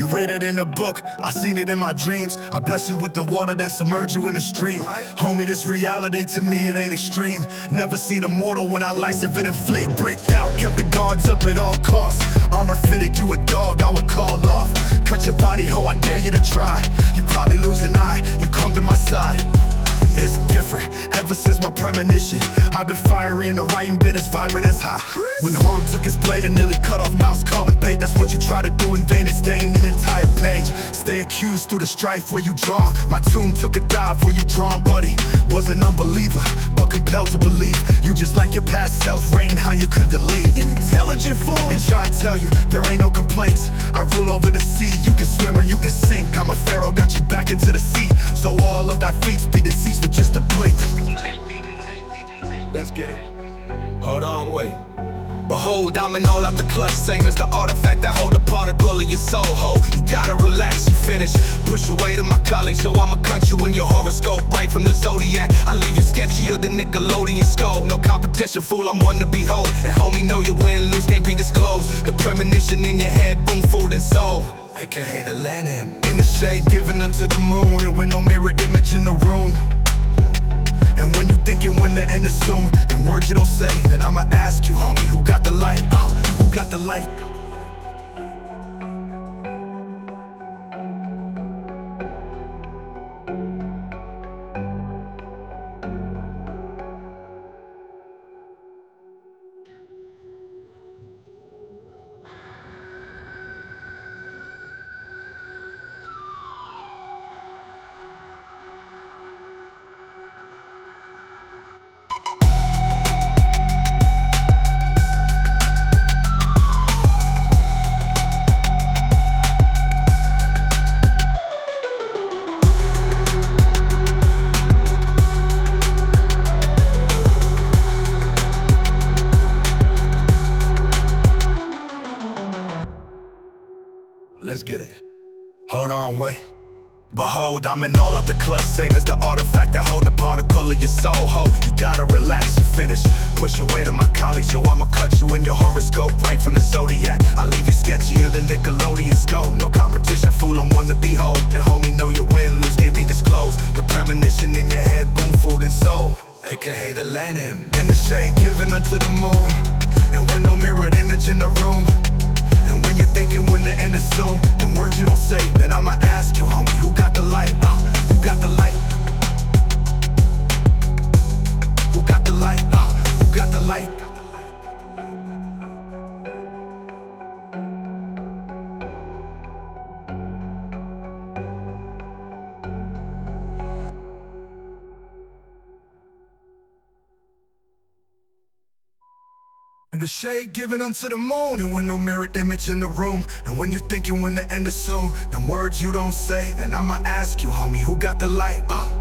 You read it in a book, I seen it in my dreams. I bless you with the water that submerge you in the stream. Homie, this reality to me, it ain't extreme. Never seen a mortal when I lice it and flee. Break out, kept the guards up at all costs. Armor fitted, you a dog, I would call off. Cut your body, ho, I dare you to try. You probably lose an eye, you come to my side. It's different, ever since my premonition I've been firing the writing bit as vibrant as hot When the worm took his blade and nearly cut off mouse calling bait. That's what you try to do in vain, it's staying an Stay accused through the strife where you draw. My tomb took a dive where you drawn, buddy. Was an unbeliever, but compelled to believe. You just like your past self, rain how you could delete. Intelligent fool, and try to tell you there ain't no complaints. I rule over the sea, you can swim or you can sink. I'm a pharaoh, got you back into the sea. So all of thy feet be deceased with just a blink. Let's get it. Hold on, wait Behold, I'm in all out the clutch Same as the artifact that hold a particle of your soul Ho, you gotta relax, you finish. Push away to my colleague So I'ma cut you in your horoscope. Right from the zodiac I leave you sketchier than Nickelodeon scope. No competition, fool, I'm one to behold. And homie, know you win, lose, can't be disclosed. The premonition in your head, boom, food and soul. AKA the Lenin In the shade, giving unto the moon with no mirror image in the room and when you thinking when the end is soon And words you don't say, then I'ma ask you, homie, who got the light? Who got the light? Let's get it. Hold on, wait. Behold, I'm in all of the clutch, same as the artifact that hold the particle of your soul. Ho, you gotta relax, and finish. Push away to my colleagues, yo, I'ma cut you in your horoscope, right from the zodiac. I leave you sketchier than Nickelodeon scope. No competition, fool, I'm one to behold. And homie, know you win, lose, can't be disclosed. The premonition in your head, boom, food and soul. AKA the Lenin. In the shade, giving unto the moon. And with no mirrored image in the room. Thinking when the end is soon And words you don't say, then I'ma ask you, homie, who got the light? Uh, who got the light? Who got the light? Uh, who got the light? The shade given unto the moon. And when no mirror image in the room. And when you're thinking when the end is soon Them words you don't say. Then I'ma ask you, homie, who got the light? Uh,